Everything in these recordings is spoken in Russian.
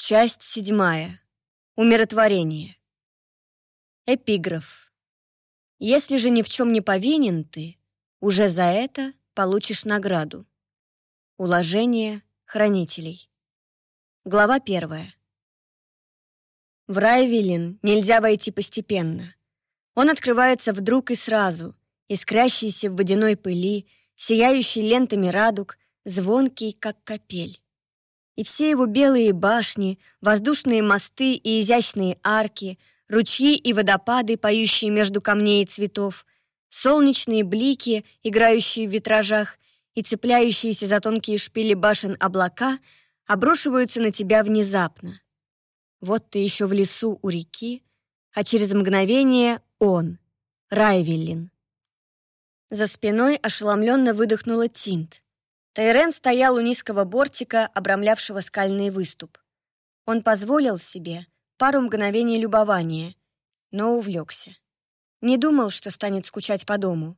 Часть седьмая. Умиротворение. Эпиграф. Если же ни в чем не повинен ты, уже за это получишь награду. Уложение хранителей. Глава первая. В Райвелин нельзя войти постепенно. Он открывается вдруг и сразу, искрящийся в водяной пыли, сияющий лентами радуг, звонкий, как капель. И все его белые башни, воздушные мосты и изящные арки, ручьи и водопады, поющие между камней и цветов, солнечные блики, играющие в витражах, и цепляющиеся за тонкие шпили башен облака обрушиваются на тебя внезапно. Вот ты еще в лесу у реки, а через мгновение он, Райвеллин. За спиной ошеломленно выдохнула Тинт. Тайрен стоял у низкого бортика, обрамлявшего скальный выступ. Он позволил себе пару мгновений любования, но увлекся. Не думал, что станет скучать по дому.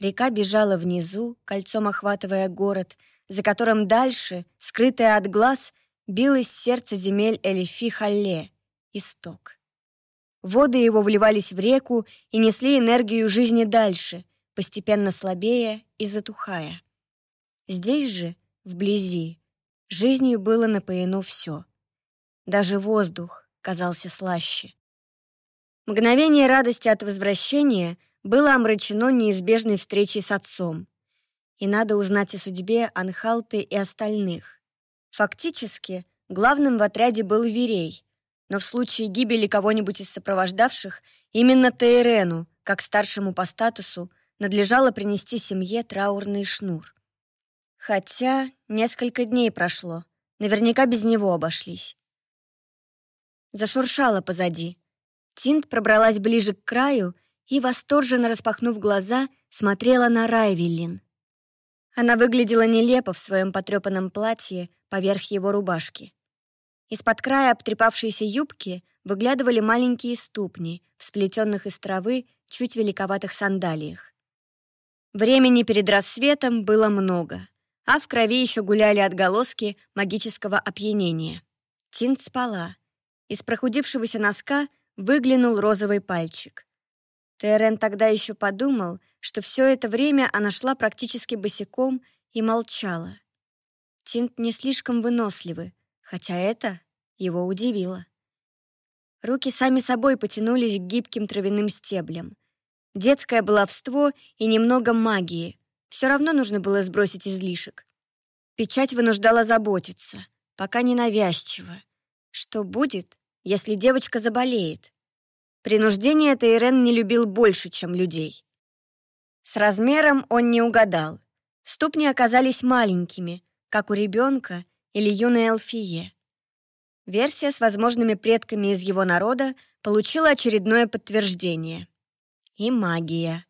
Река бежала внизу, кольцом охватывая город, за которым дальше, скрытая от глаз, билось сердце земель Элифи-Халле, исток. Воды его вливались в реку и несли энергию жизни дальше, постепенно слабея и затухая. Здесь же, вблизи, жизнью было напоено все. Даже воздух казался слаще. Мгновение радости от возвращения было омрачено неизбежной встречей с отцом. И надо узнать о судьбе Анхалты и остальных. Фактически, главным в отряде был Верей, но в случае гибели кого-нибудь из сопровождавших, именно Тейрену, как старшему по статусу, надлежало принести семье траурный шнур. Хотя несколько дней прошло, наверняка без него обошлись. Зашуршало позади. Тинт пробралась ближе к краю и, восторженно распахнув глаза, смотрела на Райвиллин. Она выглядела нелепо в своем потрепанном платье поверх его рубашки. Из-под края обтрепавшейся юбки выглядывали маленькие ступни в сплетенных из травы чуть великоватых сандалиях. Времени перед рассветом было много, а в крови еще гуляли отголоски магического опьянения. Тинт спала. Из прохудившегося носка выглянул розовый пальчик. Терен тогда еще подумал, что все это время она шла практически босиком и молчала. Тинт не слишком выносливы, хотя это его удивило. Руки сами собой потянулись к гибким травяным стеблям. Детское баловство и немного магии. Все равно нужно было сбросить излишек. Печать вынуждала заботиться, пока не навязчиво. Что будет, если девочка заболеет? Принуждение Тейрен не любил больше, чем людей. С размером он не угадал. Ступни оказались маленькими, как у ребенка или юной Элфие. Версия с возможными предками из его народа получила очередное подтверждение. И магия.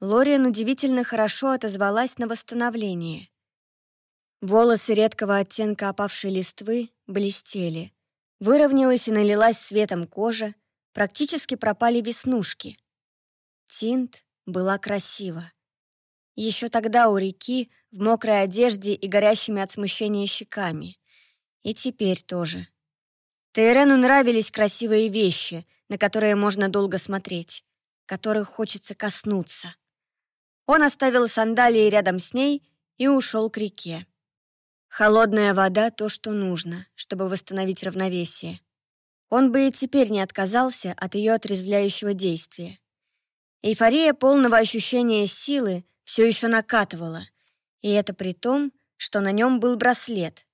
Лориан удивительно хорошо отозвалась на восстановление. Волосы редкого оттенка опавшей листвы блестели. Выровнялась и налилась светом кожа, Практически пропали веснушки. Тинт была красива. Еще тогда у реки, в мокрой одежде и горящими от смущения щеками. И теперь тоже. Тейрену нравились красивые вещи, на которые можно долго смотреть, которых хочется коснуться. Он оставил сандалии рядом с ней и ушел к реке. Холодная вода — то, что нужно, чтобы восстановить равновесие. Он бы и теперь не отказался от ее отрезвляющего действия. Эйфория полного ощущения силы все еще накатывала, и это при том, что на нем был браслет.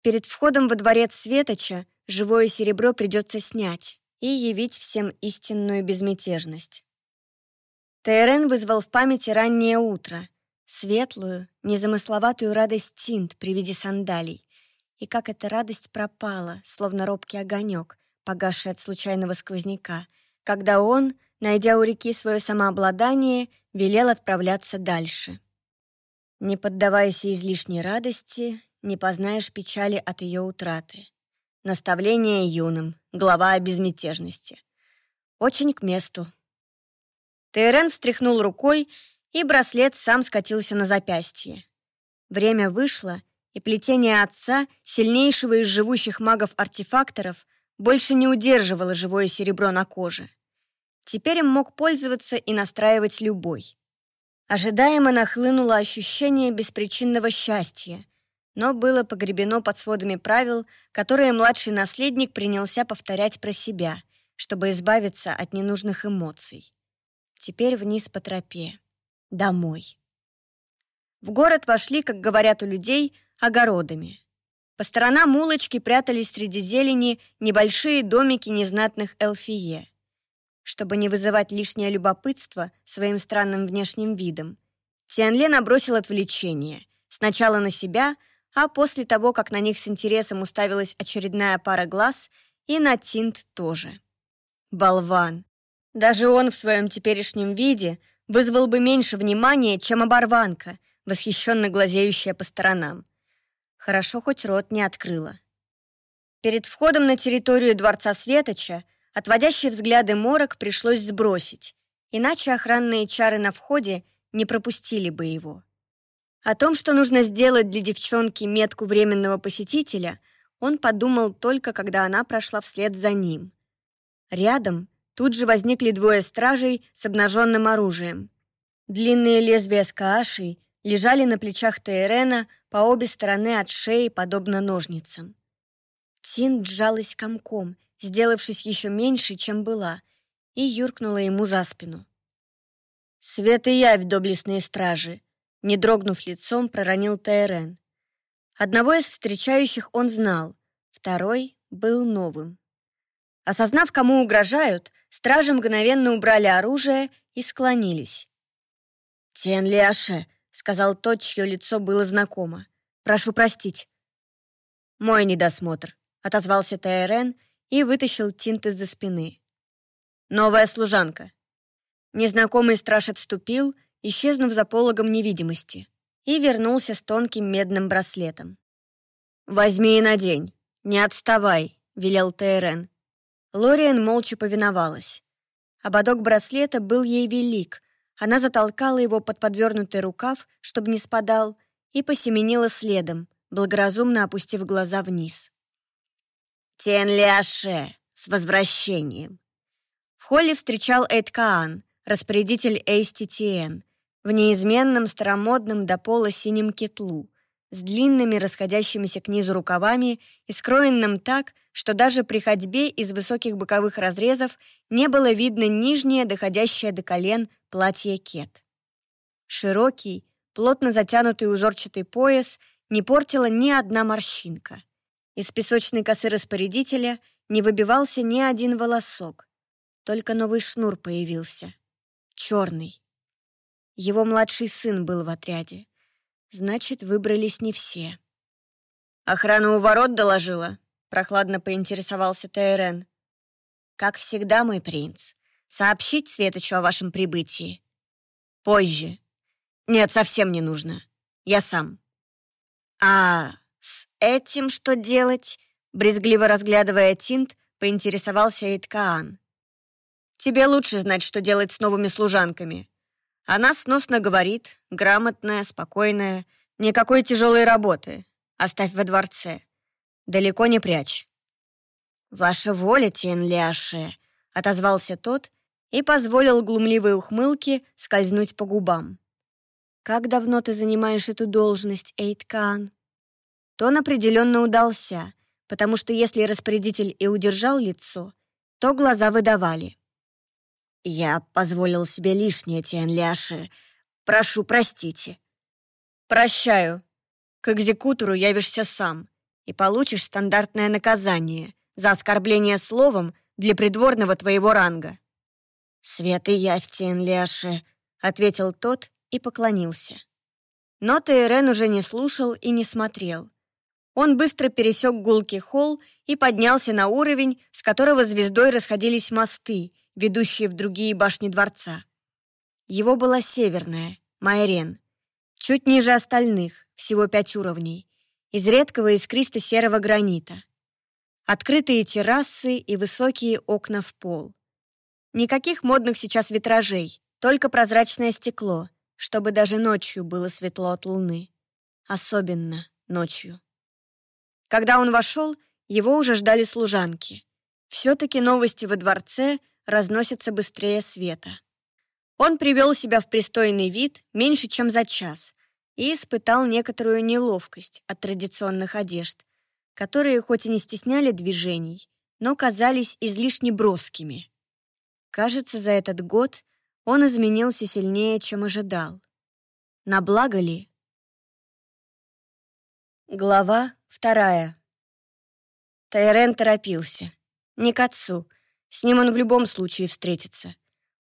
Перед входом во дворец Светоча живое серебро придется снять и явить всем истинную безмятежность. Тейрен вызвал в памяти раннее утро, светлую, незамысловатую радость Тинт при виде сандалий и как эта радость пропала, словно робкий огонек, погасший от случайного сквозняка, когда он, найдя у реки свое самообладание, велел отправляться дальше. Не поддавайся излишней радости, не познаешь печали от ее утраты. Наставление юным, глава о безмятежности. Очень к месту. Тейрен встряхнул рукой, и браслет сам скатился на запястье. Время вышло, и плетение отца, сильнейшего из живущих магов-артефакторов, больше не удерживало живое серебро на коже. Теперь им мог пользоваться и настраивать любой. Ожидаемо нахлынуло ощущение беспричинного счастья, но было погребено под сводами правил, которые младший наследник принялся повторять про себя, чтобы избавиться от ненужных эмоций. Теперь вниз по тропе. Домой. В город вошли, как говорят у людей, огородами. По сторонам улочки прятались среди зелени небольшие домики незнатных эльфие. Чтобы не вызывать лишнее любопытство своим странным внешним видом, Тианле набросил отвлечение. Сначала на себя, а после того, как на них с интересом уставилась очередная пара глаз, и на Тинт тоже. Болван. Даже он в своем теперешнем виде вызвал бы меньше внимания, чем оборванка, восхищенно глазеющая по сторонам. Хорошо, хоть рот не открыла. Перед входом на территорию Дворца Светоча отводящие взгляды морок пришлось сбросить, иначе охранные чары на входе не пропустили бы его. О том, что нужно сделать для девчонки метку временного посетителя, он подумал только, когда она прошла вслед за ним. Рядом тут же возникли двое стражей с обнаженным оружием. Длинные лезвия с каашей лежали на плечах Тейрена по обе стороны от шеи, подобно ножницам. Тин сжалась комком, сделавшись еще меньше, чем была, и юркнула ему за спину. «Свет и явь, доблестные стражи!» Не дрогнув лицом, проронил Тейрен. Одного из встречающих он знал, второй был новым. Осознав, кому угрожают, стражи мгновенно убрали оружие и склонились. «Тен Лиаше!» сказал тот, чье лицо было знакомо. «Прошу простить». «Мой недосмотр», — отозвался Тайрен и вытащил тинт из-за спины. «Новая служанка». Незнакомый страж отступил, исчезнув за пологом невидимости, и вернулся с тонким медным браслетом. «Возьми и надень. Не отставай», — велел Тайрен. Лориан молча повиновалась. Ободок браслета был ей велик, она затолкала его под подвернутый рукав, чтобы не спадал, и посеменила следом, благоразумно опустив глаза вниз. «Тен Ляше! С возвращением!» В холле встречал Эд Каан, распорядитель Эйститиен, в неизменном старомодном до пола синем кетлу, с длинными расходящимися к низу рукавами и скроенным так, что даже при ходьбе из высоких боковых разрезов не было видно нижнее, доходящее до колен, платье кет. Широкий, плотно затянутый узорчатый пояс не портила ни одна морщинка. Из песочной косы распорядителя не выбивался ни один волосок. Только новый шнур появился. Черный. Его младший сын был в отряде. Значит, выбрались не все. «Охрана у ворот доложила?» Прохладно поинтересовался Тейрен. «Как всегда, мой принц. Сообщить Светочу о вашем прибытии?» «Позже. Нет, совсем не нужно. Я сам». «А с этим что делать?» Брезгливо разглядывая тинт, поинтересовался Эйткаан. «Тебе лучше знать, что делать с новыми служанками. Она сносно говорит, грамотная, спокойная, никакой тяжелой работы. Оставь во дворце. Далеко не прячь». «Ваша воля, Тенляше», — отозвался тот и позволил глумливой ухмылке скользнуть по губам. «Как давно ты занимаешь эту должность, Эйткан?» Тон определенно удался, потому что если распорядитель и удержал лицо, то глаза выдавали. «Я позволил себе лишнее, Тианляше. Прошу, простите». «Прощаю. К экзекутору явишься сам и получишь стандартное наказание за оскорбление словом для придворного твоего ранга». «Свет и явь, Тенляше», — ответил тот и поклонился. Но Тейрен уже не слушал и не смотрел. Он быстро пересек гулкий холл и поднялся на уровень, с которого звездой расходились мосты, ведущие в другие башни дворца. Его была северная, Майрен, чуть ниже остальных, всего пять уровней из редкого искристо-серого гранита. Открытые террасы и высокие окна в пол. Никаких модных сейчас витражей, только прозрачное стекло, чтобы даже ночью было светло от луны. Особенно ночью. Когда он вошел, его уже ждали служанки. Все-таки новости во дворце разносятся быстрее света. Он привел себя в пристойный вид меньше, чем за час, и испытал некоторую неловкость от традиционных одежд, которые хоть и не стесняли движений, но казались излишне броскими. Кажется, за этот год он изменился сильнее, чем ожидал. На благо ли? Глава вторая. Тайрен торопился. Не к отцу. С ним он в любом случае встретится.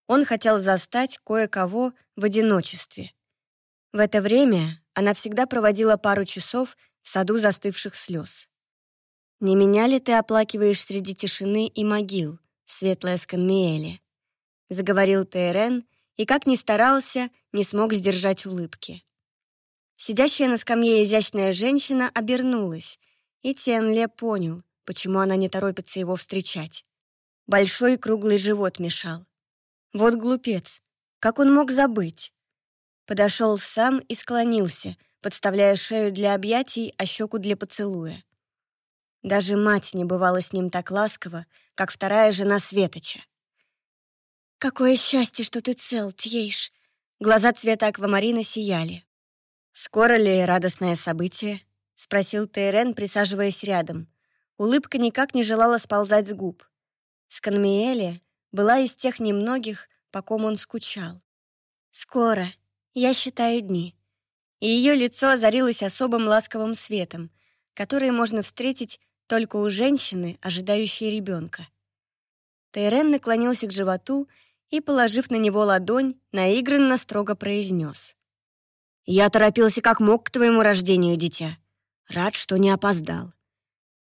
Он хотел застать кое-кого в одиночестве. В это время она всегда проводила пару часов в саду застывших слез. «Не меня ли ты оплакиваешь среди тишины и могил, светлая Сканмиэле?» заговорил Тейрен и, как ни старался, не смог сдержать улыбки. Сидящая на скамье изящная женщина обернулась, и Тенле понял, почему она не торопится его встречать. Большой круглый живот мешал. Вот глупец, как он мог забыть? Подошел сам и склонился, подставляя шею для объятий, а щеку для поцелуя. Даже мать не бывала с ним так ласково, как вторая жена Светоча. «Какое счастье, что ты цел, Тьейш!» Глаза цвета аквамарина сияли. «Скоро ли радостное событие?» — спросил Тейрен, присаживаясь рядом. Улыбка никак не желала сползать с губ. Сканмиэле была из тех немногих, по ком он скучал. «Скоро. Я считаю дни». И ее лицо озарилось особым ласковым светом, который можно встретить только у женщины, ожидающей ребенка. Тайрен наклонился к животу и, положив на него ладонь, наигранно строго произнес. «Я торопился как мог к твоему рождению, дитя. Рад, что не опоздал.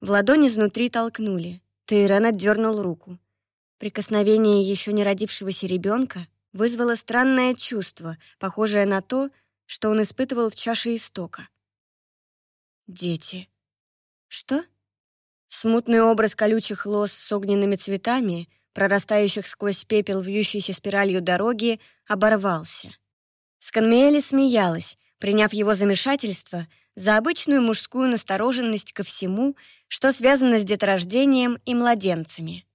В ладонь изнутри толкнули. Тейрен отдернул руку. Прикосновение еще не родившегося ребенка вызвало странное чувство, похожее на то, что он испытывал в чаше истока. Дети. Что? Смутный образ колючих лос с огненными цветами, прорастающих сквозь пепел вьющейся спиралью дороги, оборвался. Сканмиэли смеялась, приняв его замешательство за обычную мужскую настороженность ко всему, что связано с деторождением и младенцами.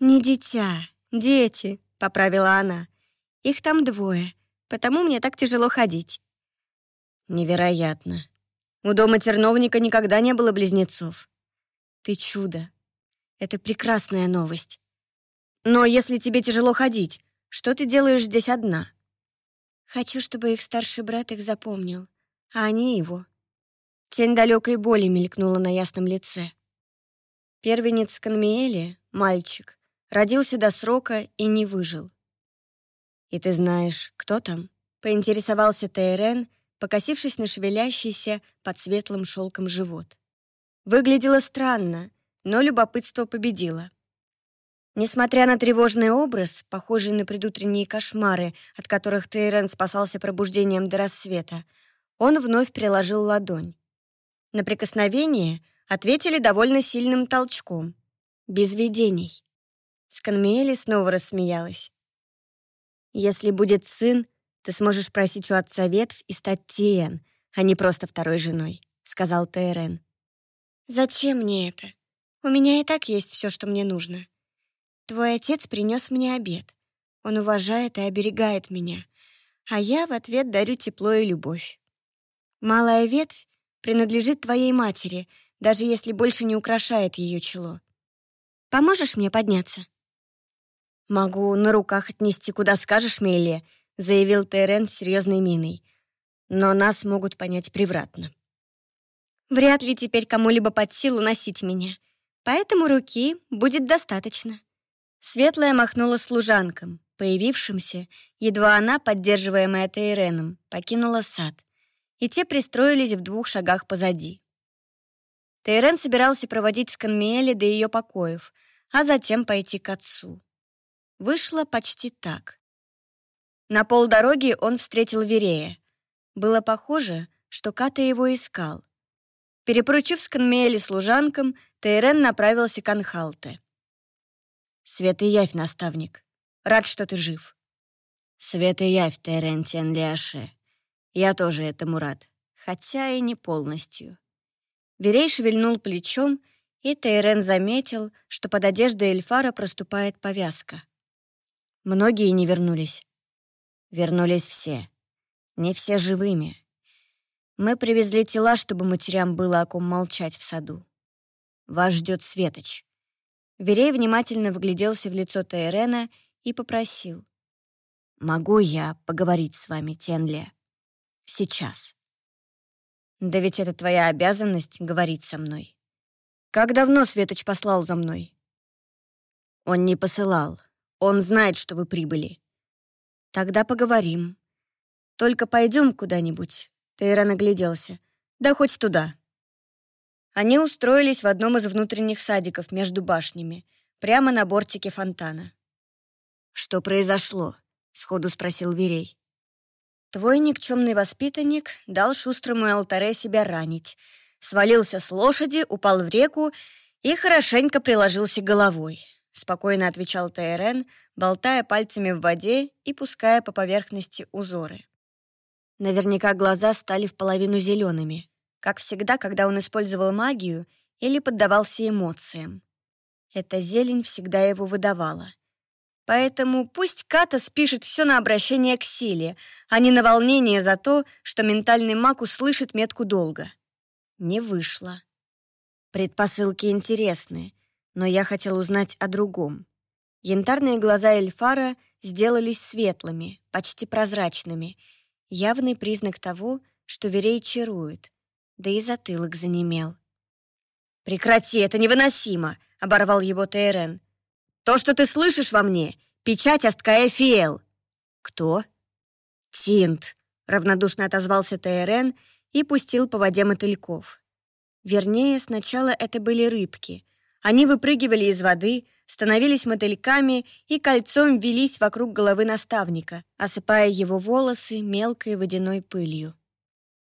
«Не дитя, дети», — поправила она. «Их там двое, потому мне так тяжело ходить». «Невероятно. У дома терновника никогда не было близнецов. Ты чудо. Это прекрасная новость. Но если тебе тяжело ходить, что ты делаешь здесь одна?» «Хочу, чтобы их старший брат их запомнил, а они его», Тень далекой боли мелькнула на ясном лице. Первенец Канмиэли, мальчик, родился до срока и не выжил. «И ты знаешь, кто там?» — поинтересовался Тейрен, покосившись на шевелящийся под светлым шелком живот. Выглядело странно, но любопытство победило. Несмотря на тревожный образ, похожий на предутренние кошмары, от которых Тейрен спасался пробуждением до рассвета, он вновь приложил ладонь. На прикосновение ответили довольно сильным толчком. Без видений. Сканмиэли снова рассмеялась. «Если будет сын, ты сможешь просить у отца ветвь и стать Тиен, а не просто второй женой», — сказал Тейрен. «Зачем мне это? У меня и так есть все, что мне нужно. Твой отец принес мне обед. Он уважает и оберегает меня, а я в ответ дарю тепло и любовь. Малая ветвь принадлежит твоей матери, даже если больше не украшает ее чело. Поможешь мне подняться?» «Могу на руках отнести, куда скажешь, Мелия», — заявил Терен с серьезной миной. «Но нас могут понять превратно». «Вряд ли теперь кому-либо под силу носить меня, поэтому руки будет достаточно». Светлая махнула служанкам, появившимся, едва она, поддерживаемая Тейреном, покинула сад и те пристроились в двух шагах позади. Тейрен собирался проводить Сканмиэли до ее покоев, а затем пойти к отцу. Вышло почти так. На полдороги он встретил Верея. Было похоже, что Ката его искал. Перепоручив Сканмиэли служанкам, Тейрен направился к Анхалте. «Свет и явь, наставник. Рад, что ты жив». «Свет и явь, Тейрен Тен Лиаше», я тоже этому рад, хотя и не полностью. Верей шевельнул плечом, и Тейрен заметил, что под одеждой Эльфара проступает повязка. Многие не вернулись. Вернулись все. Не все живыми. Мы привезли тела, чтобы матерям было о ком молчать в саду. Вас ждет Светоч. Верей внимательно вгляделся в лицо Тейрена и попросил. «Могу я поговорить с вами, Тенле? Сейчас». «Да ведь это твоя обязанность — говорить со мной. Как давно Светоч послал за мной?» «Он не посылал. Он знает, что вы прибыли». «Тогда поговорим. Только пойдем куда-нибудь». Тейрен огляделся. «Да хоть туда». Они устроились в одном из внутренних садиков между башнями, прямо на бортике фонтана. «Что произошло?» — сходу спросил Верей. «Твой никчемный воспитанник дал шустрому алтаре себя ранить, свалился с лошади, упал в реку и хорошенько приложился головой», — спокойно отвечал ТРН, болтая пальцами в воде и пуская по поверхности узоры. Наверняка глаза стали в половину зелеными, как всегда, когда он использовал магию или поддавался эмоциям. Эта зелень всегда его выдавала. Поэтому пусть Ката спишет все на обращение к силе, а не на волнение за то, что ментальный маг услышит метку долго. Не вышло. Предпосылки интересны, но я хотел узнать о другом. Янтарные глаза Эльфара сделались светлыми, почти прозрачными, явный признак того, что Верей чарует, да и затылок занемел. «Прекрати, это невыносимо!» — оборвал его Тейрен. То, что ты слышишь во мне, печать Асткаэфиэл». «Кто?» «Тинт», — равнодушно отозвался ТРН и пустил по воде мотыльков. Вернее, сначала это были рыбки. Они выпрыгивали из воды, становились мотыльками и кольцом велись вокруг головы наставника, осыпая его волосы мелкой водяной пылью.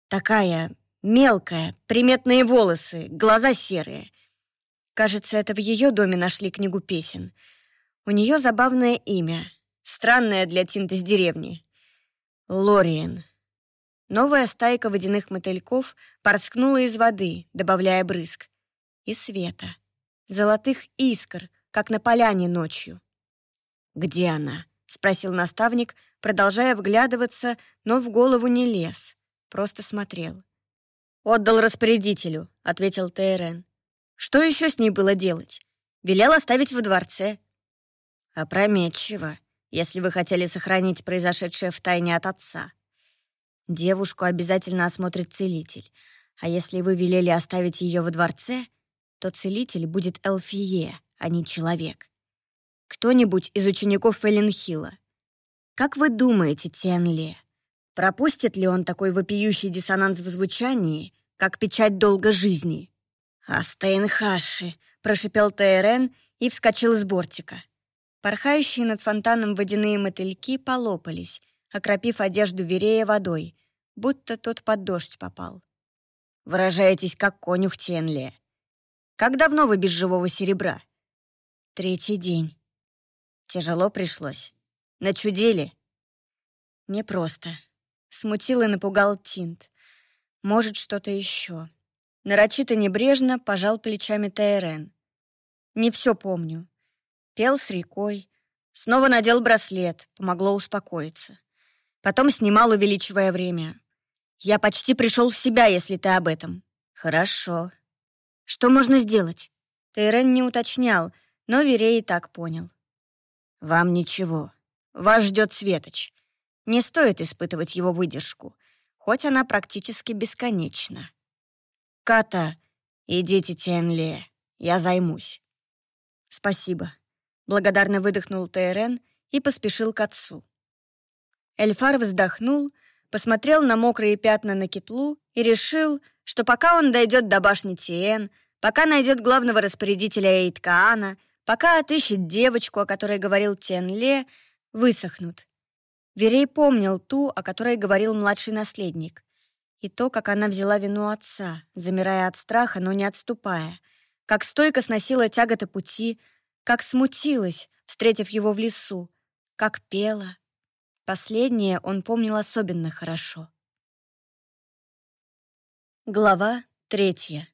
Такая мелкая, приметные волосы, глаза серые. Кажется, это в ее доме нашли книгу песен. У нее забавное имя, странное для Тинт из деревни. Лориен. Новая стайка водяных мотыльков порскнула из воды, добавляя брызг. И света. Золотых искр, как на поляне ночью. «Где она?» — спросил наставник, продолжая вглядываться, но в голову не лез, просто смотрел. «Отдал распорядителю», — ответил Тейрен. Что еще с ней было делать? Велел оставить во дворце. Опрометчиво, если вы хотели сохранить произошедшее в тайне от отца. Девушку обязательно осмотрит целитель. А если вы велели оставить ее во дворце, то целитель будет Элфие, а не человек. Кто-нибудь из учеников Фелленхилла. Как вы думаете, Тенли, пропустит ли он такой вопиющий диссонанс в звучании, как печать долга жизни? «Астейнхаши!» — прошипел Тейрен и вскочил с бортика. Порхающие над фонтаном водяные мотыльки полопались, окропив одежду Верея водой, будто тот под дождь попал. «Выражаетесь, как конюх Тенле. Как давно вы без живого серебра?» «Третий день». «Тяжело пришлось. Начудили?» «Непросто». Смутил и напугал Тинт. «Может, что-то еще». Нарочито небрежно пожал плечами Тайрен. Не все помню. Пел с рекой. Снова надел браслет, помогло успокоиться. Потом снимал, увеличивая время. Я почти пришел в себя, если ты об этом. Хорошо. Что можно сделать? Тайрен не уточнял, но Верей и так понял. Вам ничего. Вас ждет Светоч. Не стоит испытывать его выдержку, хоть она практически бесконечна. Ката, идите, Тенле, я займусь. Спасибо. Благодарно выдохнул Тейрен и поспешил к отцу. Эльфар вздохнул, посмотрел на мокрые пятна на кетлу и решил, что пока он дойдет до башни Тиен, пока найдет главного распорядителя Эйткаана, пока отыщет девочку, о которой говорил Тенле, высохнут. Верей помнил ту, о которой говорил младший наследник и то, как она взяла вину отца, замирая от страха, но не отступая, как стойко сносила тяготы пути, как смутилась, встретив его в лесу, как пела. Последнее он помнил особенно хорошо. Глава третья.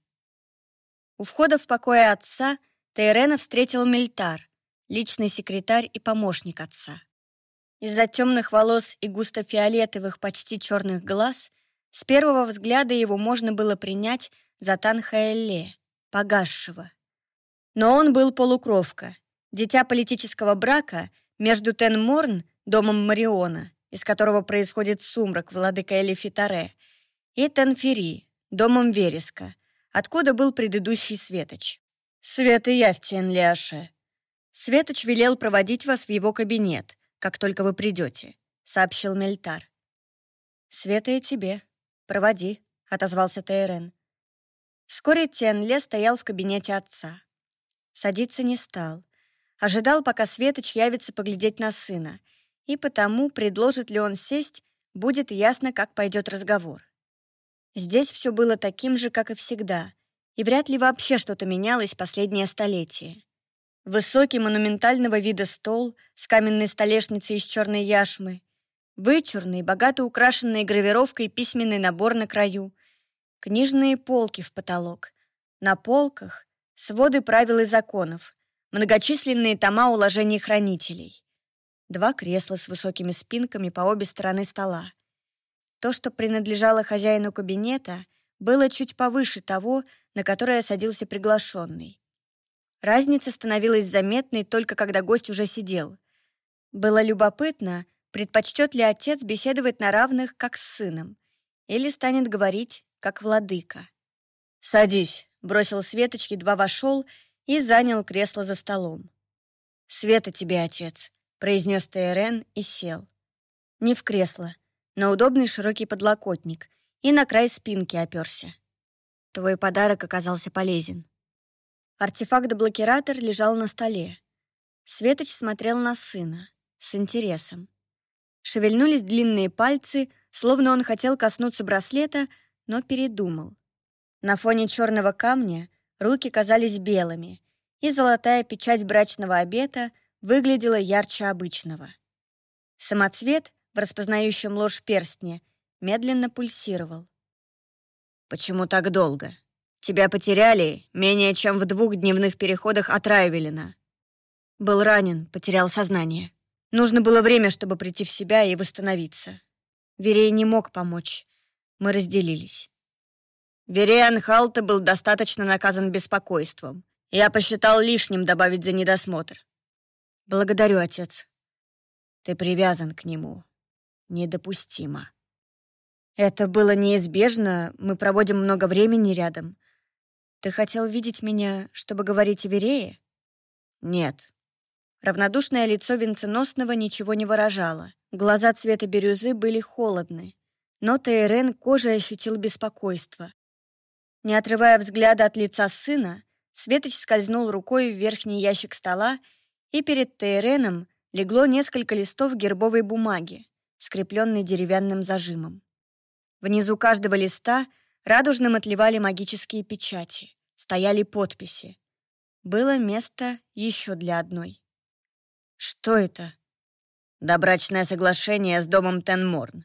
У входа в покое отца Тейрена встретил Мельтар, личный секретарь и помощник отца. Из-за темных волос и густо-фиолетовых, почти черных глаз, с первого взгляда его можно было принять за Танхаэлле, погасшего. Но он был полукровка, дитя политического брака между Тенморн, домом Мариона, из которого происходит сумрак владыка Элифитаре, и Тенфери, домом Вереска, откуда был предыдущий Светоч. «Свет и явь, Тенляше!» Светоч велел проводить вас в его кабинет, как только вы придете», — сообщил Мельтар. «Света и тебе. Проводи», — отозвался Тейрен. Вскоре Тенле стоял в кабинете отца. Садиться не стал. Ожидал, пока Светоч явится поглядеть на сына, и потому, предложит ли он сесть, будет ясно, как пойдет разговор. Здесь все было таким же, как и всегда, и вряд ли вообще что-то менялось последнее столетие. Высокий монументального вида стол с каменной столешницей из черной яшмы, вычурный, богато украшенный гравировкой письменный набор на краю, книжные полки в потолок. На полках своды правил и законов, многочисленные тома уложений хранителей. Два кресла с высокими спинками по обе стороны стола. То, что принадлежало хозяину кабинета, было чуть повыше того, на которое садился приглашенный. Разница становилась заметной только когда гость уже сидел. Было любопытно, предпочтет ли отец беседовать на равных, как с сыном, или станет говорить, как владыка. «Садись», — бросил Светоч, едва вошел и занял кресло за столом. «Света тебе, отец», — произнес ТРН и сел. Не в кресло, на удобный широкий подлокотник и на край спинки оперся. Твой подарок оказался полезен. Артефакт-блокиратор лежал на столе. Светоч смотрел на сына с интересом. Шевельнулись длинные пальцы, словно он хотел коснуться браслета, но передумал. На фоне черного камня руки казались белыми, и золотая печать брачного обета выглядела ярче обычного. Самоцвет в распознающем ложь перстне, медленно пульсировал. «Почему так долго? Тебя потеряли менее чем в двух дневных переходах от Райвелина». Был ранен, потерял сознание. Нужно было время, чтобы прийти в себя и восстановиться. Верей не мог помочь. Мы разделились. Вереян Халта был достаточно наказан беспокойством. Я посчитал лишним добавить за недосмотр. Благодарю, отец. Ты привязан к нему недопустимо. Это было неизбежно, мы проводим много времени рядом. Ты хотел видеть меня, чтобы говорить о Верее? Нет. Равнодушное лицо венценосного ничего не выражало. Глаза цвета бирюзы были холодны. Но Тейрен кожей ощутил беспокойство. Не отрывая взгляда от лица сына, Светоч скользнул рукой в верхний ящик стола, и перед Тейреном легло несколько листов гербовой бумаги скрепленный деревянным зажимом. Внизу каждого листа радужным отливали магические печати, стояли подписи. Было место еще для одной. Что это? Добрачное соглашение с домом Тенморн.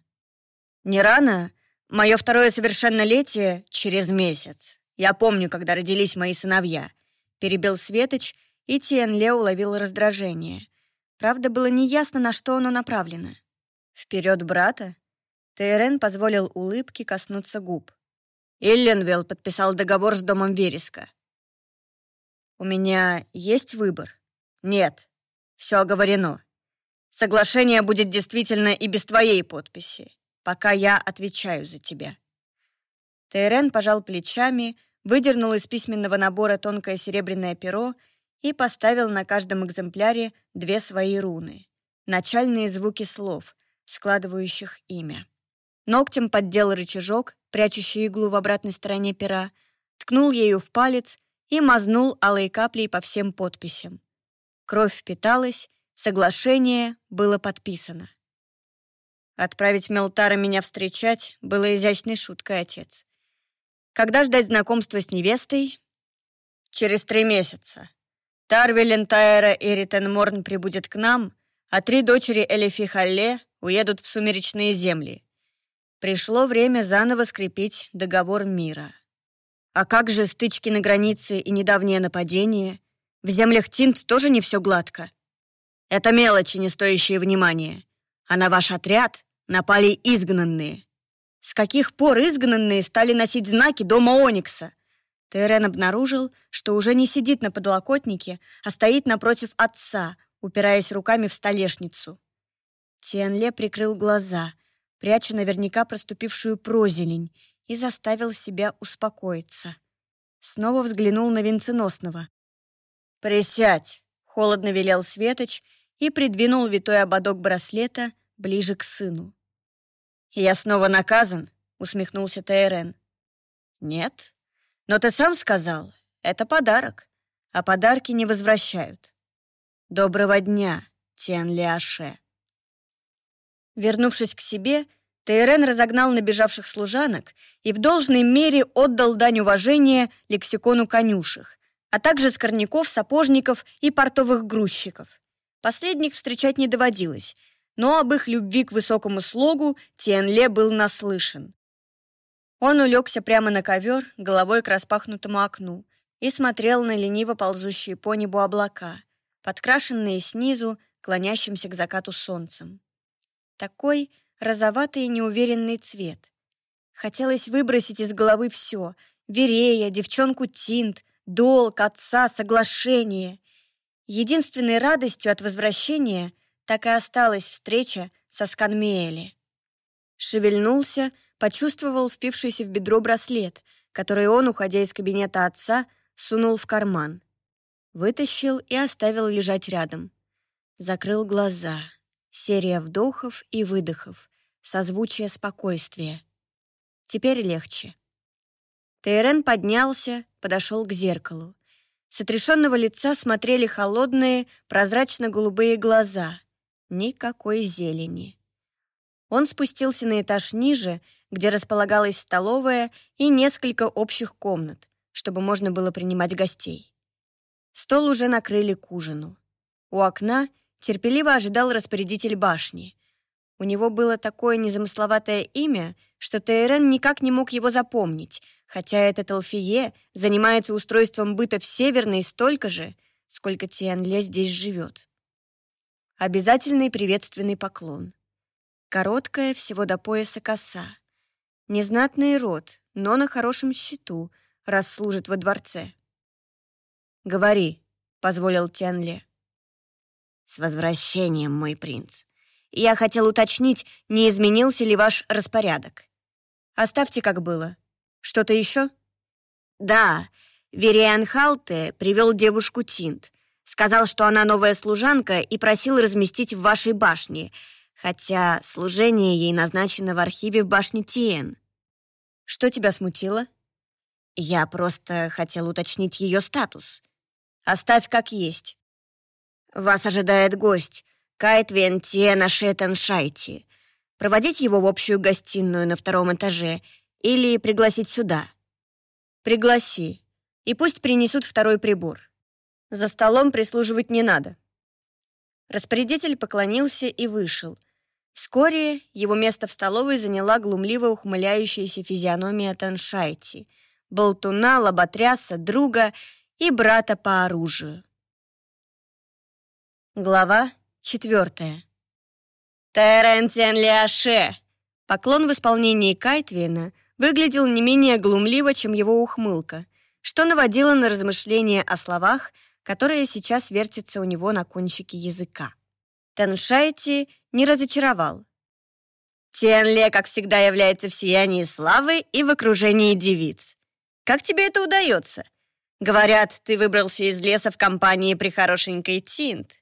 Не рано? Мое второе совершеннолетие через месяц. Я помню, когда родились мои сыновья. Перебил Светоч, и Тиенле уловил раздражение. Правда, было неясно, на что оно направлено. Вперед брата? Тейрен позволил улыбке коснуться губ. Илленвелл подписал договор с домом Вереска. «У меня есть выбор?» «Нет. Все оговорено. Соглашение будет действительно и без твоей подписи, пока я отвечаю за тебя». Тейрен пожал плечами, выдернул из письменного набора тонкое серебряное перо и поставил на каждом экземпляре две свои руны. Начальные звуки слов, складывающих имя. Ногтем поддел рычажок, прячущий иглу в обратной стороне пера, ткнул ею в палец и мазнул алой каплей по всем подписям. Кровь впиталась, соглашение было подписано. Отправить Мелтара меня встречать было изящной шуткой, отец. Когда ждать знакомства с невестой? Через три месяца. Тарвелин, Тайра и Ритенморн прибудет к нам, а три дочери Элифи Халле уедут в сумеречные земли. Пришло время заново скрепить договор мира. А как же стычки на границе и недавнее нападение? В землях Тинт тоже не все гладко. Это мелочи, не стоящие внимания. А на ваш отряд напали изгнанные. С каких пор изгнанные стали носить знаки дома Оникса? Терен обнаружил, что уже не сидит на подлокотнике, а стоит напротив отца, упираясь руками в столешницу. Тианле прикрыл глаза, пряча наверняка проступившую прозелень, и заставил себя успокоиться. Снова взглянул на венценосного. «Присядь!» — холодно велел Светоч и придвинул витой ободок браслета ближе к сыну. «Я снова наказан?» — усмехнулся Тайрен. «Нет. Но ты сам сказал, это подарок, а подарки не возвращают. Доброго дня, Тиан Лиаше». Вернувшись к себе, Тейрен разогнал набежавших служанок и в должной мере отдал дань уважения лексикону конюшек, а также скорняков, сапожников и портовых грузчиков. Последних встречать не доводилось, но об их любви к высокому слогу Тиенле был наслышан. Он улегся прямо на ковер, головой к распахнутому окну, и смотрел на лениво ползущие по небу облака, подкрашенные снизу, клонящимся к закату солнцем. Такой розоватый и неуверенный цвет. Хотелось выбросить из головы все — Верея, девчонку Тинт, долг, отца, соглашение. Единственной радостью от возвращения так и осталась встреча со Сканмиэли. Шевельнулся, почувствовал впившийся в бедро браслет, который он, уходя из кабинета отца, сунул в карман. Вытащил и оставил лежать рядом. Закрыл глаза. Серия вдохов и выдохов, созвучие спокойствия. Теперь легче. Тейрен поднялся, подошел к зеркалу. С отрешенного лица смотрели холодные, прозрачно-голубые глаза. Никакой зелени. Он спустился на этаж ниже, где располагалась столовая и несколько общих комнат, чтобы можно было принимать гостей. Стол уже накрыли к ужину. У окна — терпеливо ожидал распорядитель башни. У него было такое незамысловатое имя, что Тейрен никак не мог его запомнить, хотя этот Алфие занимается устройством быта в Северной столько же, сколько Тианле здесь живет. Обязательный приветственный поклон. Короткая, всего до пояса коса. Незнатный род, но на хорошем счету, раз служит во дворце. «Говори», — позволил Тянле. «С возвращением, мой принц. Я хотел уточнить, не изменился ли ваш распорядок. Оставьте, как было. Что-то еще?» «Да, Вериан Халте привел девушку Тинт. Сказал, что она новая служанка и просил разместить в вашей башне, хотя служение ей назначено в архиве в башне Тиен. Что тебя смутило?» «Я просто хотел уточнить ее статус. Оставь как есть. Вас ожидает гость, Кайтвен Тиена Шетен Шайти. Проводить его в общую гостиную на втором этаже или пригласить сюда? Пригласи. И пусть принесут второй прибор. За столом прислуживать не надо. Распорядитель поклонился и вышел. Вскоре его место в столовой заняла глумливо ухмыляющаяся физиономия Таншайти, болтуна, лоботряса, друга и брата по оружию. Глава четвертая. Терентиан Лиаше. Поклон в исполнении Кайтвина выглядел не менее глумливо, чем его ухмылка, что наводило на размышления о словах, которые сейчас вертятся у него на кончике языка. Таншайти не разочаровал. Тенле, как всегда, является в сиянии славы и в окружении девиц. Как тебе это удается? Говорят, ты выбрался из леса в компании при хорошенькой Тинт.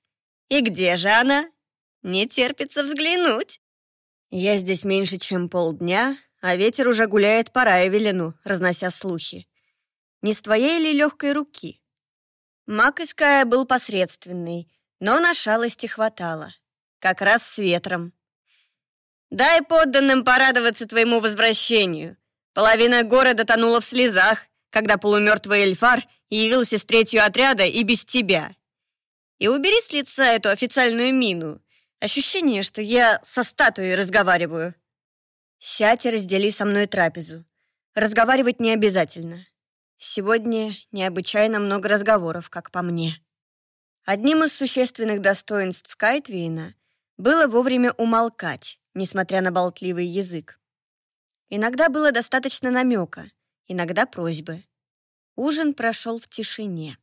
И где же она? Не терпится взглянуть. Я здесь меньше, чем полдня, а ветер уже гуляет по Райвелину, разнося слухи. Не с твоей ли легкой руки? Мак Иская был посредственный, но на шалости хватало. Как раз с ветром. Дай подданным порадоваться твоему возвращению. Половина города тонула в слезах, когда полумертвый Эльфар явился с третью отряда и без тебя. И убери с лица эту официальную мину. Ощущение, что я со статуей разговариваю. Сядь и раздели со мной трапезу. Разговаривать не обязательно. Сегодня необычайно много разговоров, как по мне. Одним из существенных достоинств Кайтвейна было вовремя умолкать, несмотря на болтливый язык. Иногда было достаточно намека, иногда просьбы. Ужин прошел в тишине.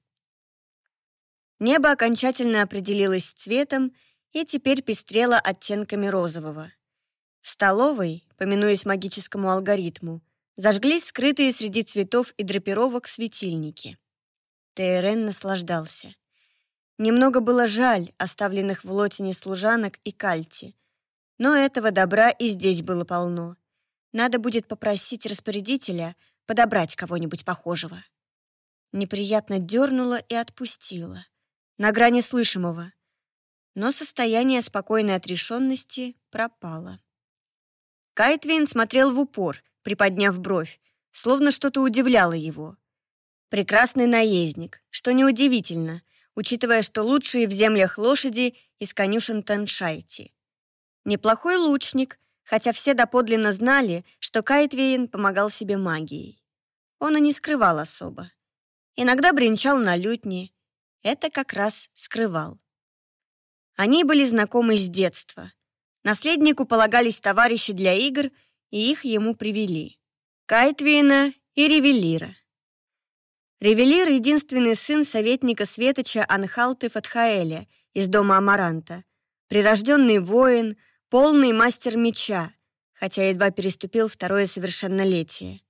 Небо окончательно определилось цветом и теперь пестрело оттенками розового. В столовой, поминуясь магическому алгоритму, зажглись скрытые среди цветов и драпировок светильники. Тейрен наслаждался. Немного было жаль оставленных в лотине служанок и кальти, но этого добра и здесь было полно. Надо будет попросить распорядителя подобрать кого-нибудь похожего. Неприятно дернула и отпустила. На грани слышимого. Но состояние спокойной отрешенности пропало. Кайтвин смотрел в упор, приподняв бровь, словно что-то удивляло его. Прекрасный наездник, что неудивительно, учитывая, что лучшие в землях лошади из конюшен Таншайти. Неплохой лучник, хотя все доподлинно знали, что Кайтвейн помогал себе магией. Он и не скрывал особо. Иногда бренчал на лютне. Это как раз скрывал. Они были знакомы с детства. Наследнику полагались товарищи для игр — и их ему привели. Кайтвейна и Ревелира. Ревелир — единственный сын советника Светоча Анхалты Фатхаэля из дома Амаранта, прирожденный воин, полный мастер меча, хотя едва переступил второе совершеннолетие.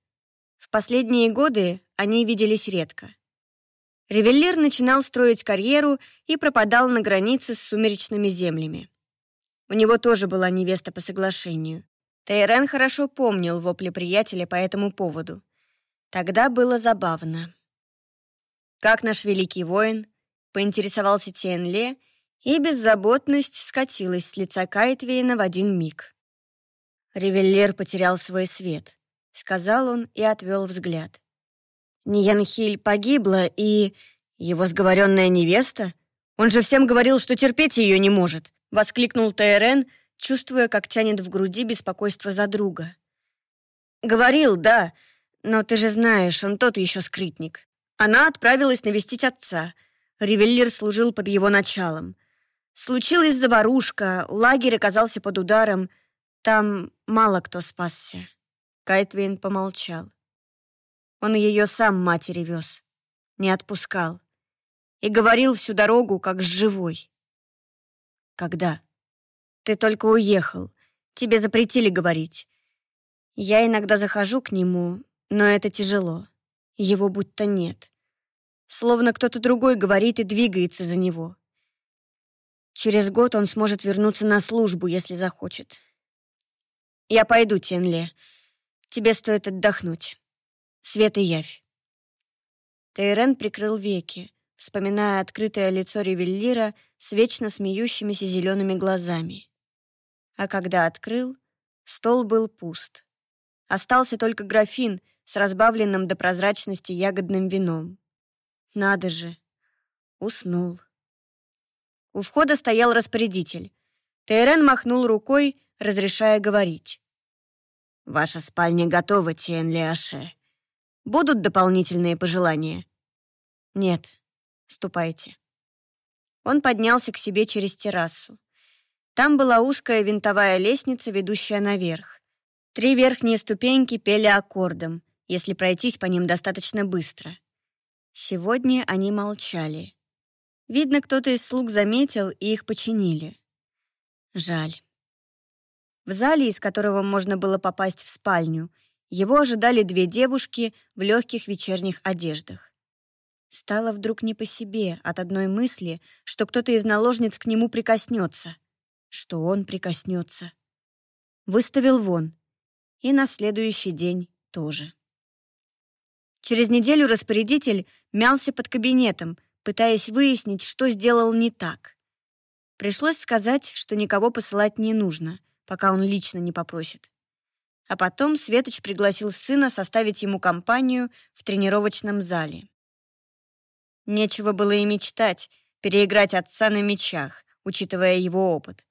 В последние годы они виделись редко. Ревелир начинал строить карьеру и пропадал на границе с сумеречными землями. У него тоже была невеста по соглашению. Тейрен хорошо помнил вопли приятеля по этому поводу. Тогда было забавно. «Как наш великий воин?» — поинтересовался Тенле, и беззаботность скатилась с лица Кайтвейна в один миг. Ревеллер потерял свой свет, — сказал он и отвел взгляд. Ниянхиль погибла, и... Его сговоренная невеста? Он же всем говорил, что терпеть ее не может, — воскликнул Тейрен, чувствуя, как тянет в груди беспокойство за друга. «Говорил, да, но ты же знаешь, он тот еще скрытник. Она отправилась навестить отца. Ревеллир служил под его началом. Случилась заварушка, лагерь оказался под ударом. Там мало кто спасся». Кайтвейн помолчал. Он ее сам матери вез, не отпускал. И говорил всю дорогу, как с живой. «Когда?» Ты только уехал. Тебе запретили говорить. Я иногда захожу к нему, но это тяжело. Его будто нет. Словно кто-то другой говорит и двигается за него. Через год он сможет вернуться на службу, если захочет. Я пойду, Тенле. Тебе стоит отдохнуть. Свет и явь. Тейрен прикрыл веки, вспоминая открытое лицо Ревеллира с вечно смеющимися зелеными глазами а когда открыл, стол был пуст. Остался только графин с разбавленным до прозрачности ягодным вином. Надо же, уснул. У входа стоял распорядитель. Тейрен махнул рукой, разрешая говорить. «Ваша спальня готова, Тиен Лиаше. Будут дополнительные пожелания?» «Нет, ступайте». Он поднялся к себе через террасу. Там была узкая винтовая лестница, ведущая наверх. Три верхние ступеньки пели аккордом, если пройтись по ним достаточно быстро. Сегодня они молчали. Видно, кто-то из слуг заметил, и их починили. Жаль. В зале, из которого можно было попасть в спальню, его ожидали две девушки в легких вечерних одеждах. Стало вдруг не по себе от одной мысли, что кто-то из наложниц к нему прикоснется — что он прикоснется. Выставил вон. И на следующий день тоже. Через неделю распорядитель мялся под кабинетом, пытаясь выяснить, что сделал не так. Пришлось сказать, что никого посылать не нужно, пока он лично не попросит. А потом Светоч пригласил сына составить ему компанию в тренировочном зале. Нечего было и мечтать переиграть отца на мечах, учитывая его опыт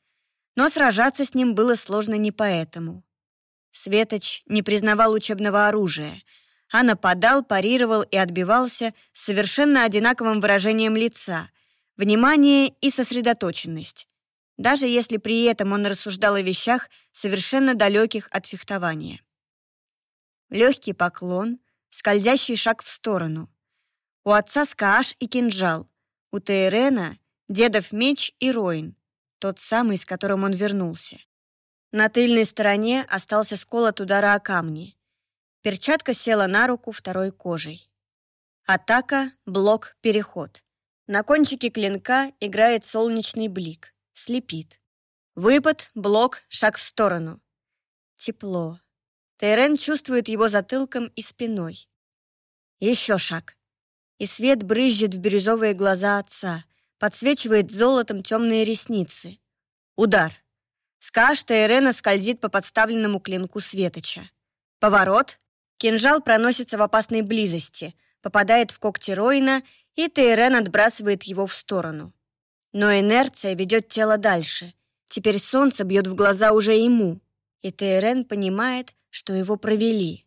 но сражаться с ним было сложно не поэтому. Светоч не признавал учебного оружия, а нападал, парировал и отбивался с совершенно одинаковым выражением лица, внимание и сосредоточенность, даже если при этом он рассуждал о вещах, совершенно далеких от фехтования. Легкий поклон, скользящий шаг в сторону. У отца скааш и кинжал, у Тейрена дедов меч и роин, тот самый, с которым он вернулся. На тыльной стороне остался скол от удара о камни. Перчатка села на руку второй кожей. Атака, блок, переход. На кончике клинка играет солнечный блик. Слепит. Выпад, блок, шаг в сторону. Тепло. Тайрен чувствует его затылком и спиной. Еще шаг. И свет брызжет в бирюзовые глаза отца, подсвечивает золотом темные ресницы. Удар. Скаш Тайрена скользит по подставленному клинку Светоча. Поворот. Кинжал проносится в опасной близости, попадает в когти Роина, и Тейрен отбрасывает его в сторону. Но инерция ведет тело дальше. Теперь солнце бьет в глаза уже ему, и Тейрен понимает, что его провели.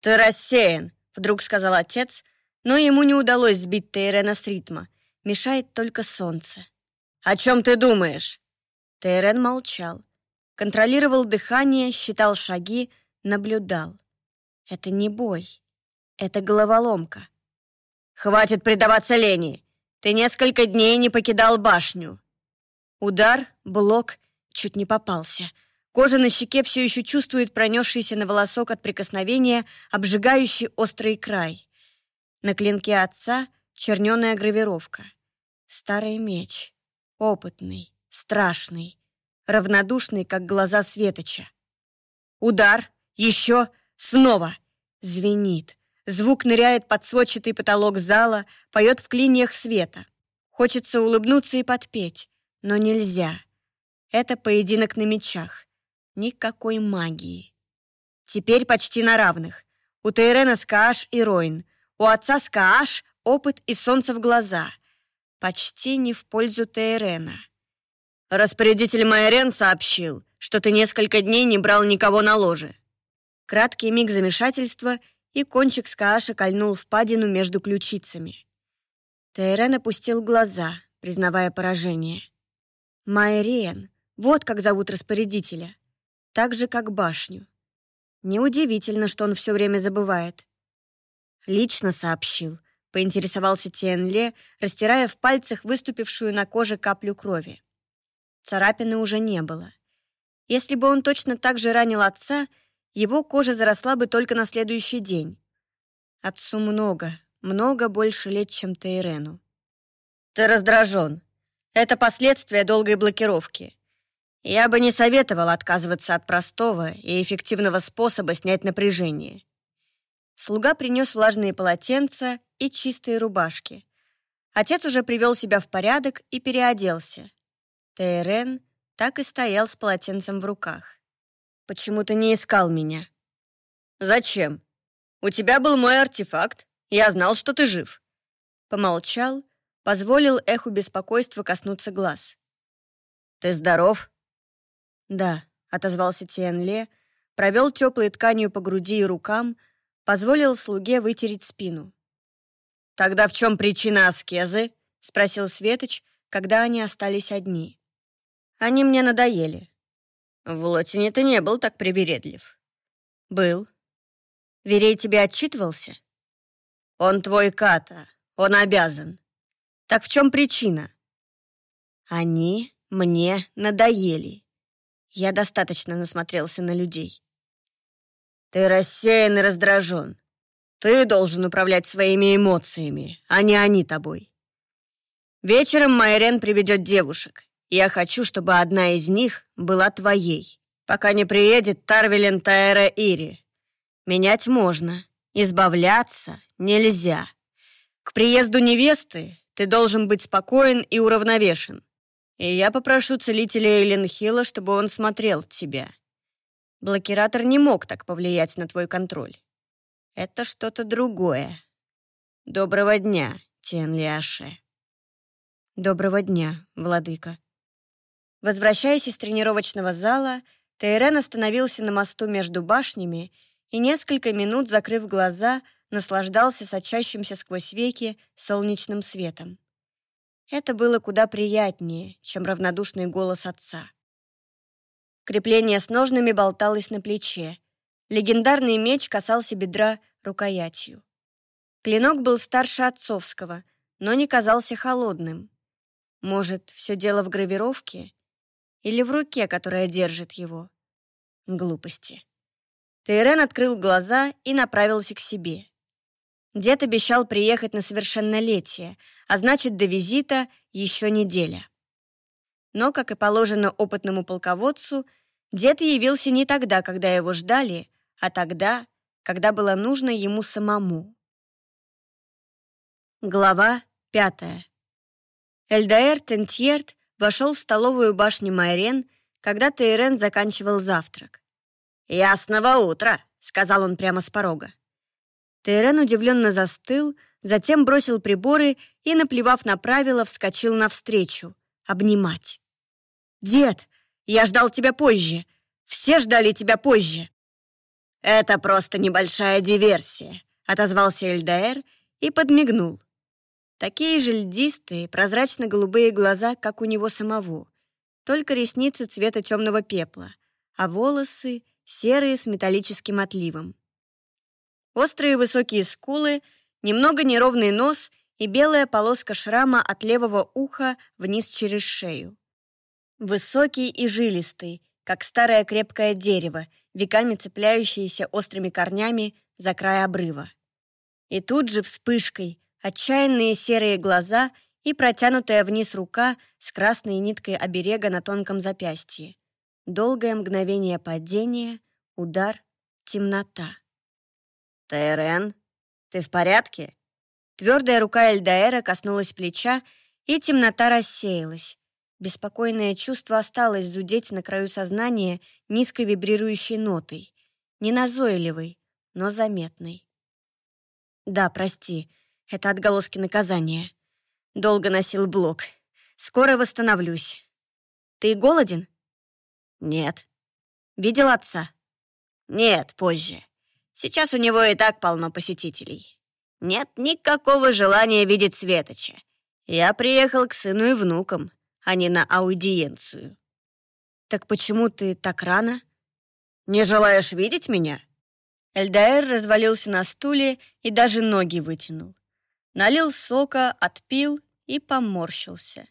«Ты рассеян», — вдруг сказал отец, но ему не удалось сбить Тейрена с ритма. Мешает только солнце. «О чем ты думаешь?» Тейрен молчал. Контролировал дыхание, считал шаги, наблюдал. Это не бой. Это головоломка. «Хватит предаваться лени! Ты несколько дней не покидал башню!» Удар, блок, чуть не попался. Кожа на щеке все еще чувствует пронесшийся на волосок от прикосновения обжигающий острый край. На клинке отца черненая гравировка. Старый меч. Опытный, страшный, равнодушный, как глаза Светоча. Удар, еще, снова. Звенит. Звук ныряет под сводчатый потолок зала, поет в клиньях света. Хочется улыбнуться и подпеть, но нельзя. Это поединок на мечах. Никакой магии. Теперь почти на равных. У Тейрена Скааш и Ройн. У отца Скааш опыт и солнце в глаза. Почти не в пользу Тейрена. Распорядитель Майорен сообщил, что ты несколько дней не брал никого на ложе. Краткий миг замешательства — и кончик скааша кольнул впадину между ключицами. Тейрен опустил глаза, признавая поражение. Майриен, вот как зовут распорядителя. Так же, как башню. Неудивительно, что он все время забывает. Лично сообщил, поинтересовался Тиенле, растирая в пальцах выступившую на коже каплю крови. Царапины уже не было. Если бы он точно так же ранил отца, его кожа заросла бы только на следующий день. Отцу много, много больше лет, чем Тейрену. «Ты раздражен. Это последствия долгой блокировки. Я бы не советовал отказываться от простого и эффективного способа снять напряжение». Слуга принес влажные полотенца и чистые рубашки. Отец уже привел себя в порядок и переоделся. Тейрен так и стоял с полотенцем в руках. Почему ты не искал меня?» «Зачем? У тебя был мой артефакт. Я знал, что ты жив». Помолчал, позволил эху беспокойства коснуться глаз. «Ты здоров?» «Да», — отозвался Тиенле, провел теплой тканью по груди и рукам, позволил слуге вытереть спину. «Тогда в чем причина аскезы?» — спросил Светоч, когда они остались одни. «Они мне надоели. В Лотине ты не был так привередлив. Был. Верей тебе отчитывался? Он твой Ката, он обязан. Так в чем причина? Они мне надоели. Я достаточно насмотрелся на людей. Ты рассеян и раздражен. Ты должен управлять своими эмоциями, а не они тобой. Вечером Майрен приведет девушек. Я хочу, чтобы одна из них была твоей, пока не приедет Тарвелен Таэра Ири. Менять можно, избавляться нельзя. К приезду невесты ты должен быть спокоен и уравновешен. И я попрошу целителя Эйленхилла, чтобы он смотрел тебя. Блокиратор не мог так повлиять на твой контроль. Это что-то другое. Доброго дня, Тенлиаше. Доброго дня, владыка. Возвращаясь из тренировочного зала, Тейрен остановился на мосту между башнями и несколько минут, закрыв глаза, наслаждался сочащимся сквозь веки солнечным светом. Это было куда приятнее, чем равнодушный голос отца. Крепление с ножными болталось на плече. Легендарный меч касался бедра рукоятью. Клинок был старше отцовского, но не казался холодным. Может, все дело в гравировке? Или в руке, которая держит его? Глупости. Тейрен открыл глаза и направился к себе. Дед обещал приехать на совершеннолетие, а значит, до визита еще неделя. Но, как и положено опытному полководцу, дед явился не тогда, когда его ждали, а тогда, когда было нужно ему самому. Глава пятая. Эльдаэр Тентьерт вошел в столовую башни Майрен, когда Тейрен заканчивал завтрак. «Ясного утра!» — сказал он прямо с порога. Тейрен удивленно застыл, затем бросил приборы и, наплевав на правила, вскочил навстречу. Обнимать. «Дед, я ждал тебя позже. Все ждали тебя позже». «Это просто небольшая диверсия», — отозвался Эльдаэр и подмигнул. Такие же льдистые, прозрачно-голубые глаза, как у него самого, только ресницы цвета темного пепла, а волосы серые с металлическим отливом. Острые высокие скулы, немного неровный нос и белая полоска шрама от левого уха вниз через шею. Высокий и жилистый, как старое крепкое дерево, веками цепляющееся острыми корнями за край обрыва. И тут же вспышкой, отчаянные серые глаза и протянутая вниз рука с красной ниткой оберега на тонком запястье. Долгое мгновение падения, удар, темнота. «Тайрен, ты в порядке?» Твердая рука Эльдаэра коснулась плеча, и темнота рассеялась. Беспокойное чувство осталось зудеть на краю сознания низкой вибрирующей нотой. Не назойливой, но заметной. «Да, прости, это отголоски наказания. Долго носил блок. Скоро восстановлюсь. Ты голоден?» «Нет». «Видел отца?» «Нет, позже. Сейчас у него и так полно посетителей. Нет никакого желания видеть Светоча. Я приехал к сыну и внукам, а не на аудиенцию. Так почему ты так рано? Не желаешь видеть меня? Эльдаэр развалился на стуле и даже ноги вытянул. Налил сока, отпил и поморщился.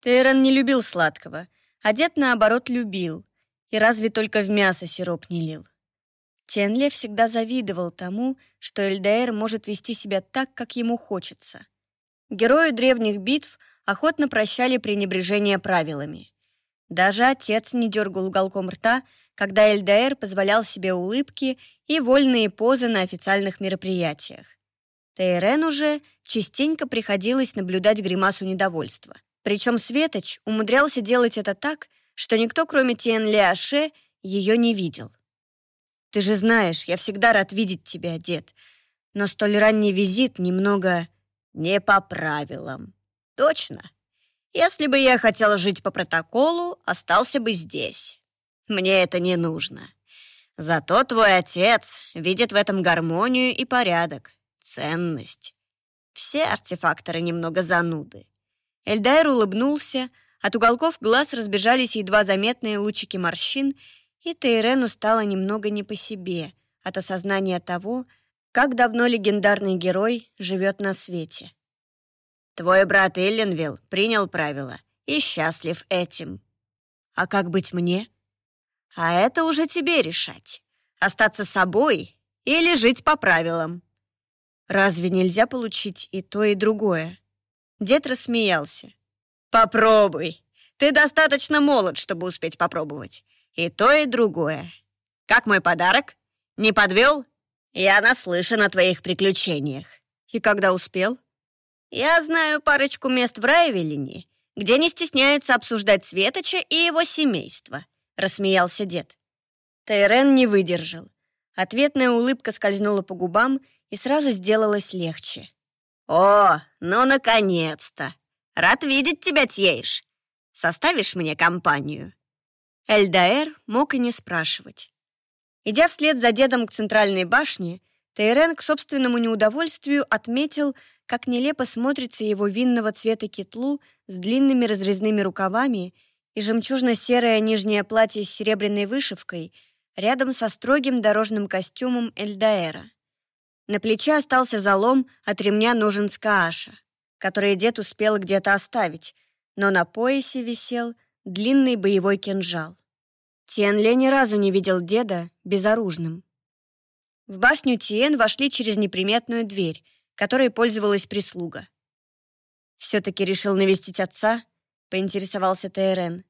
Тейрон не любил сладкого, а дед, наоборот, любил. И разве только в мясо сироп не лил. Тенле всегда завидовал тому, что Эльдаэр может вести себя так, как ему хочется. Герои древних битв охотно прощали пренебрежение правилами. Даже отец не дергал уголком рта, когда Эльдаэр позволял себе улыбки и вольные позы на официальных мероприятиях. Тейрен уже частенько приходилось наблюдать гримасу недовольства. Причем Светоч умудрялся делать это так, что никто, кроме Тиен Аше, ее не видел. Ты же знаешь, я всегда рад видеть тебя, дед. Но столь ранний визит немного не по правилам. Точно. Если бы я хотел жить по протоколу, остался бы здесь. Мне это не нужно. Зато твой отец видит в этом гармонию и порядок, ценность. Все артефакторы немного зануды. Эльдайр улыбнулся, от уголков глаз разбежались едва заметные лучики морщин, и Тейрену стало немного не по себе от осознания того, как давно легендарный герой живет на свете. «Твой брат Элленвилл принял правила и счастлив этим. А как быть мне? А это уже тебе решать. Остаться собой или жить по правилам. Разве нельзя получить и то, и другое?» Дед рассмеялся. «Попробуй. Ты достаточно молод, чтобы успеть попробовать. И то, и другое. Как мой подарок? Не подвел? Я наслышан о твоих приключениях. И когда успел? Я знаю парочку мест в Райвелине, где не стесняются обсуждать Светоча и его семейство, рассмеялся дед. Тайрен не выдержал. Ответная улыбка скользнула по губам и сразу сделалось легче. «О, ну, наконец-то! Рад видеть тебя, Тьейш! Составишь мне компанию?» Эльдаэр мог и не спрашивать. Идя вслед за дедом к центральной башне, Тейрен к собственному неудовольствию отметил, как нелепо смотрится его винного цвета кетлу с длинными разрезными рукавами и жемчужно-серое нижнее платье с серебряной вышивкой рядом со строгим дорожным костюмом Эльдаэра. На плече остался залом от ремня ножен Скааша, который дед успел где-то оставить, но на поясе висел длинный боевой кинжал. Тиенле ни разу не видел деда безоружным. В башню Тиен вошли через неприметную дверь, которой пользовалась прислуга. «Все-таки решил навестить отца?» — поинтересовался Тейрен.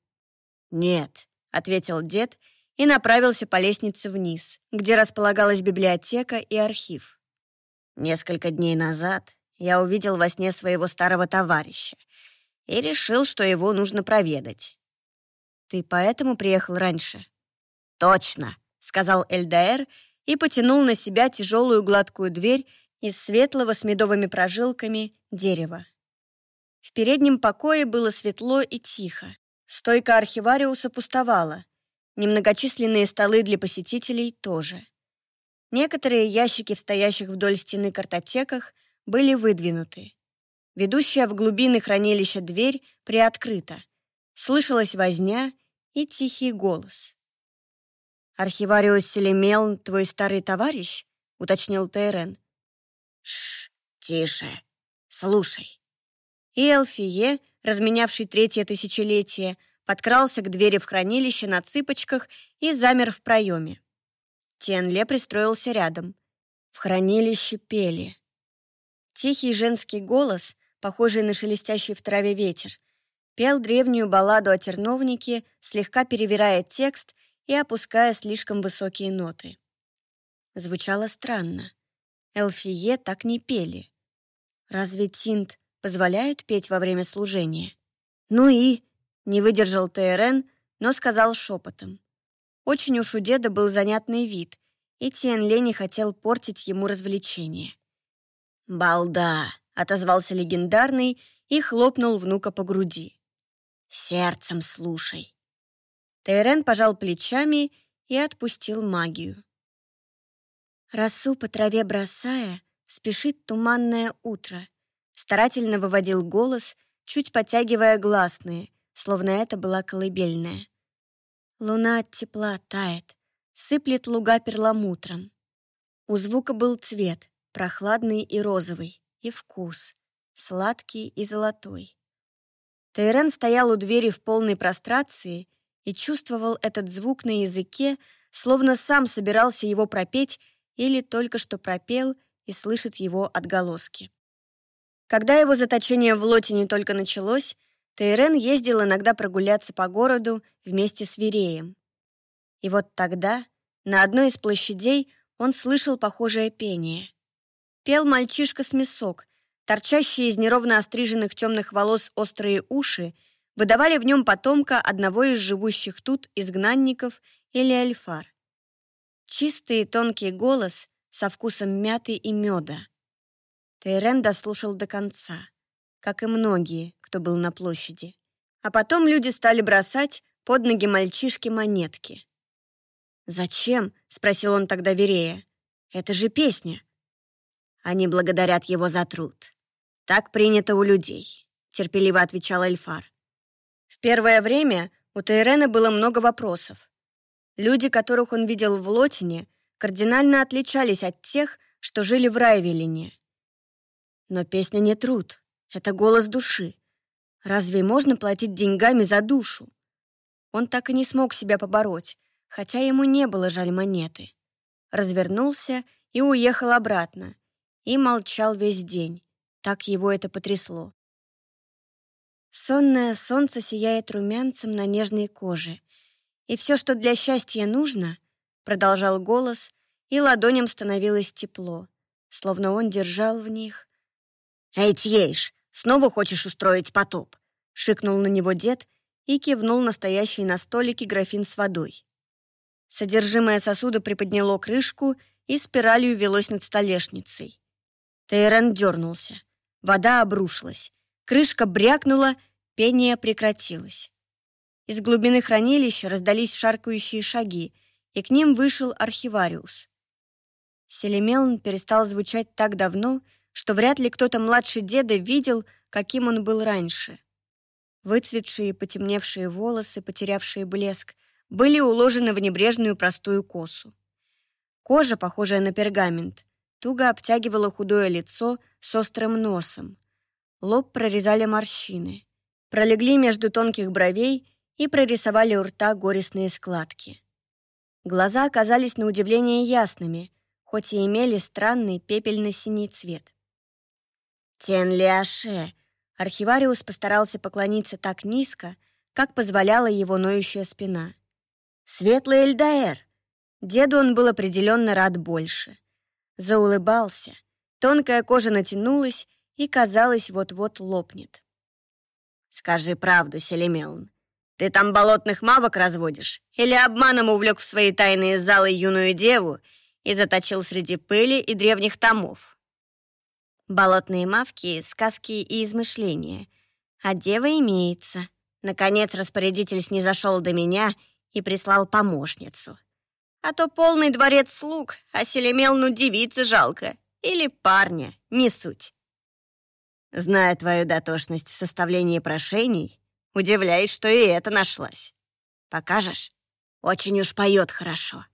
«Нет», — ответил дед и направился по лестнице вниз, где располагалась библиотека и архив. Несколько дней назад я увидел во сне своего старого товарища и решил, что его нужно проведать. «Ты поэтому приехал раньше?» «Точно», — сказал Эльдаэр и потянул на себя тяжелую гладкую дверь из светлого с медовыми прожилками дерева. В переднем покое было светло и тихо. Стойка архивариуса пустовала. Немногочисленные столы для посетителей тоже. Некоторые ящики в стоящих вдоль стены картотеках были выдвинуты. Ведущая в глубины хранилища дверь приоткрыта. Слышалась возня и тихий голос. «Архивариус Селемел, твой старый товарищ?» — уточнил Тейрен. «Шш, тише, слушай». И Элфие, разменявший третье тысячелетие, подкрался к двери в хранилище на цыпочках и замер в проеме. Тенле пристроился рядом. В хранилище пели. Тихий женский голос, похожий на шелестящий в траве ветер, пел древнюю балладу о терновнике, слегка перевирая текст и опуская слишком высокие ноты. Звучало странно. Элфие так не пели. Разве Тинт позволяют петь во время служения? Ну и... Не выдержал ТРН, но сказал шепотом. Очень уж у деда был занятный вид, и Тиен Ле не хотел портить ему развлечение. «Балда!» — отозвался легендарный и хлопнул внука по груди. Сердцем слушай. Тайрен пожал плечами и отпустил магию. Росу по траве бросая, спешит туманное утро. Старательно выводил голос, чуть подтягивая гласные, словно это была колыбельная. Луна от тепла тает, сыплет луга перламутром. У звука был цвет, прохладный и розовый, и вкус, сладкий и золотой. Тайрен стоял у двери в полной прострации и чувствовал этот звук на языке, словно сам собирался его пропеть или только что пропел и слышит его отголоски. Когда его заточение в лоте не только началось, Тейрен ездил иногда прогуляться по городу вместе с Вереем. И вот тогда на одной из площадей он слышал похожее пение. Пел мальчишка-смесок, Торчащие из неровно остриженных темных волос острые уши выдавали в нем потомка одного из живущих тут изгнанников или альфар. Чистый и тонкий голос со вкусом мяты и меда. Тейрен дослушал до конца, как и многие, кто был на площади. А потом люди стали бросать под ноги мальчишки монетки. «Зачем?» — спросил он тогда Верея. «Это же песня». Они благодарят его за труд. «Так принято у людей», — терпеливо отвечал Эльфар. В первое время у Тейрена было много вопросов. Люди, которых он видел в Лотине, кардинально отличались от тех, что жили в Райвелине. Но песня не труд, это голос души. Разве можно платить деньгами за душу? Он так и не смог себя побороть, хотя ему не было жаль монеты. Развернулся и уехал обратно. И молчал весь день, так его это потрясло. Сонное солнце сияет румянцем на нежной коже. И все, что для счастья нужно, продолжал голос, и ладоням становилось тепло, словно он держал в них. «Эй, снова хочешь устроить потоп?» — шикнул на него дед и кивнул настоящий на столике графин с водой. Содержимое сосуда приподняло крышку и спиралью велось над столешницей. Тейрен дернулся. Вода обрушилась. Крышка брякнула, пение прекратилось. Из глубины хранилища раздались шаркающие шаги, и к ним вышел архивариус. Селемелн перестал звучать так давно, что вряд ли кто-то младше деда видел, каким он был раньше. Выцветшие потемневшие волосы, потерявшие блеск, были уложены в небрежную простую косу. Кожа, похожая на пергамент, туго обтягивала худое лицо с острым носом. Лоб прорезали морщины. Пролегли между тонких бровей и прорисовали у рта горестные складки. Глаза оказались на удивление ясными, хоть и имели странный пепельно-синий цвет. «Тен Лиаше!» Архивариус постарался поклониться так низко, как позволяла его ноющая спина. «Светлый Эльдаэр!» Деду он был определенно рад больше. Заулыбался. Тонкая кожа натянулась и, казалось, вот-вот лопнет. «Скажи правду, Селемелн. Ты там болотных мавок разводишь? Или обманом увлек в свои тайные залы юную деву и заточил среди пыли и древних томов?» Болотные мавки — сказки и измышления. А дева имеется. Наконец распорядитель снизошел до меня и прислал помощницу. А то полный дворец слуг, а Селемелну девицы жалко. Или парня, не суть. Зная твою дотошность в составлении прошений, удивляюсь, что и это нашлась. Покажешь? Очень уж поет хорошо.